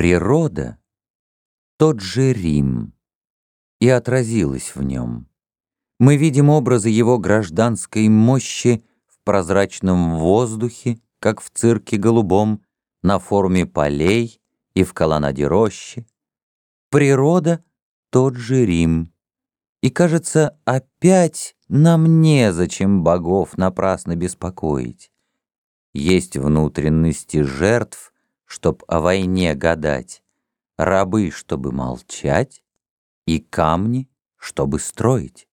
Природа — тот же Рим, и отразилась в нем. Мы видим образы его гражданской мощи в прозрачном воздухе, как в цирке голубом, на форме полей и в колоннаде рощи. Природа — тот же Рим. И, кажется, опять нам незачем богов напрасно беспокоить. Есть внутренности жертв, чтоб о войне гадать, рабы, чтобы молчать, и камни, чтобы строить.